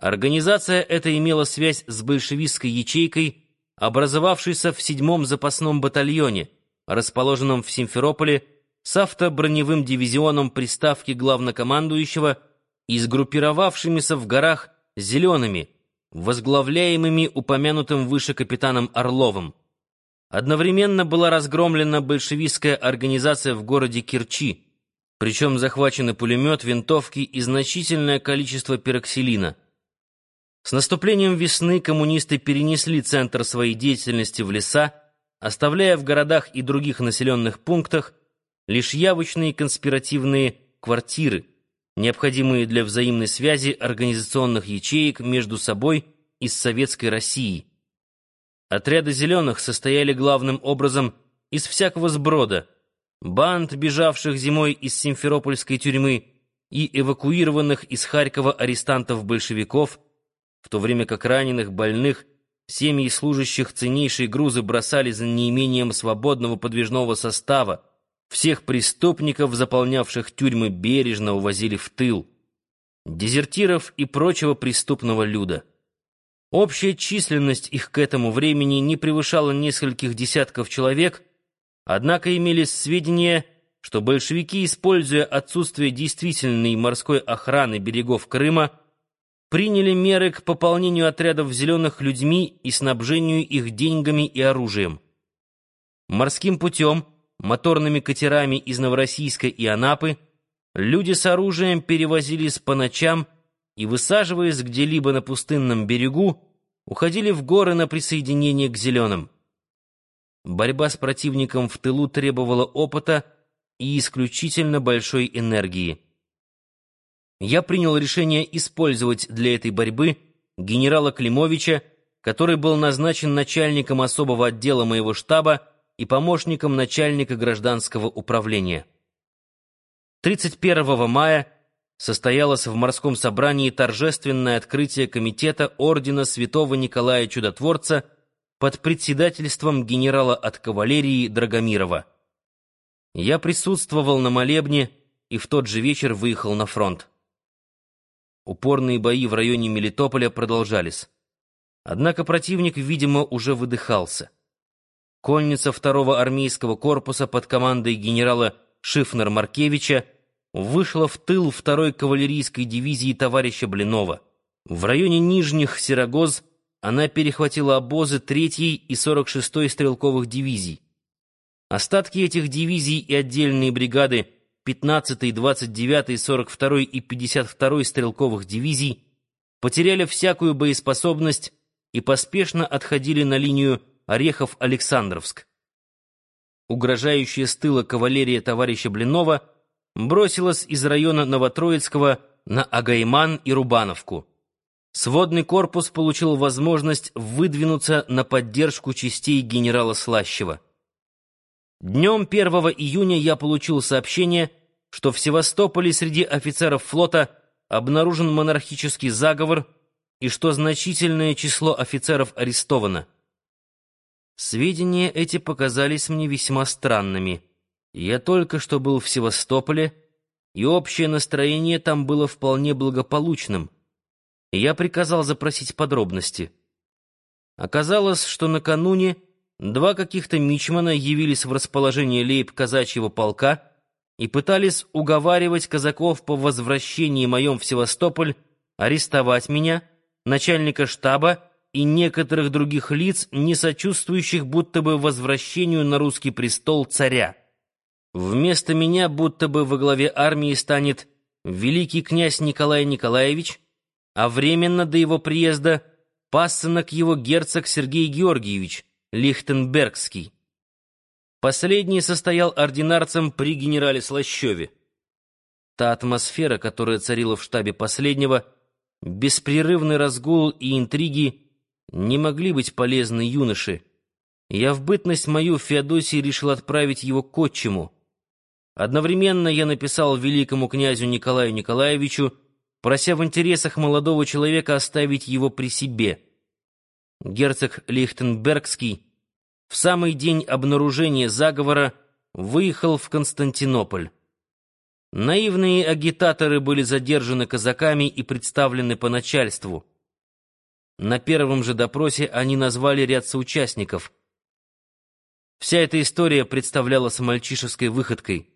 Организация эта имела связь с большевистской ячейкой, образовавшейся в седьмом запасном батальоне, расположенном в Симферополе, с автоброневым дивизионом приставки главнокомандующего и сгруппировавшимися в горах «зелеными», возглавляемыми упомянутым выше капитаном Орловым. Одновременно была разгромлена большевистская организация в городе Кирчи, причем захвачены пулемет, винтовки и значительное количество пероксилина. С наступлением весны коммунисты перенесли центр своей деятельности в леса, оставляя в городах и других населенных пунктах лишь явочные конспиративные квартиры, необходимые для взаимной связи организационных ячеек между собой и с Советской Россией. Отряды «зеленых» состояли главным образом из всякого сброда, банд, бежавших зимой из Симферопольской тюрьмы и эвакуированных из Харькова арестантов-большевиков, в то время как раненых, больных, семьи служащих ценнейшие грузы бросали за неимением свободного подвижного состава, всех преступников, заполнявших тюрьмы, бережно увозили в тыл, дезертиров и прочего преступного люда. Общая численность их к этому времени не превышала нескольких десятков человек, однако имелись сведения, что большевики, используя отсутствие действительной морской охраны берегов Крыма, приняли меры к пополнению отрядов зеленых людьми и снабжению их деньгами и оружием. Морским путем, моторными катерами из Новороссийска и Анапы, люди с оружием перевозились по ночам и, высаживаясь где-либо на пустынном берегу, уходили в горы на присоединение к зеленым. Борьба с противником в тылу требовала опыта и исключительно большой энергии я принял решение использовать для этой борьбы генерала Климовича, который был назначен начальником особого отдела моего штаба и помощником начальника гражданского управления. 31 мая состоялось в морском собрании торжественное открытие комитета ордена святого Николая Чудотворца под председательством генерала от кавалерии Драгомирова. Я присутствовал на молебне и в тот же вечер выехал на фронт. Упорные бои в районе Мелитополя продолжались. Однако противник, видимо, уже выдыхался. Конница второго армейского корпуса под командой генерала Шифнер-Маркевича вышла в тыл второй кавалерийской дивизии товарища Блинова. В районе Нижних Сирогоз она перехватила обозы 3-й и 46-й стрелковых дивизий. Остатки этих дивизий и отдельные бригады 15-й, 29-й, 42-й и 52-й стрелковых дивизий потеряли всякую боеспособность и поспешно отходили на линию Орехов-Александровск. Угрожающая с тыла кавалерия товарища Блинова бросилась из района Новотроицкого на Агайман и Рубановку. Сводный корпус получил возможность выдвинуться на поддержку частей генерала Слащева. Днем 1 июня я получил сообщение, что в Севастополе среди офицеров флота обнаружен монархический заговор и что значительное число офицеров арестовано. Сведения эти показались мне весьма странными. Я только что был в Севастополе, и общее настроение там было вполне благополучным. Я приказал запросить подробности. Оказалось, что накануне Два каких-то мичмана явились в расположение лейб казачьего полка и пытались уговаривать казаков по возвращении моем в Севастополь арестовать меня, начальника штаба и некоторых других лиц, не сочувствующих будто бы возвращению на русский престол царя. Вместо меня будто бы во главе армии станет великий князь Николай Николаевич, а временно до его приезда пасынок его герцог Сергей Георгиевич — Лихтенбергский. Последний состоял ординарцем при генерале Слащеве. Та атмосфера, которая царила в штабе последнего, беспрерывный разгул и интриги не могли быть полезны юноше. Я в бытность мою Феодосии решил отправить его к отчиму. Одновременно я написал великому князю Николаю Николаевичу, прося в интересах молодого человека оставить его при себе — герцог Лихтенбергский в самый день обнаружения заговора выехал в Константинополь. Наивные агитаторы были задержаны казаками и представлены по начальству — На первом же допросе они назвали ряд соучастников. Вся эта история представлялась мальчишеской выходкой.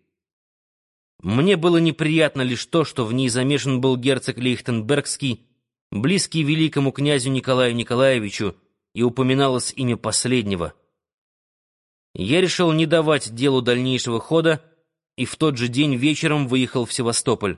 Мне было неприятно лишь то, что в ней замешан был герцог Лейхтенбергский, близкий великому князю Николаю Николаевичу, и упоминалось имя последнего. Я решил не давать делу дальнейшего хода и в тот же день вечером выехал в Севастополь.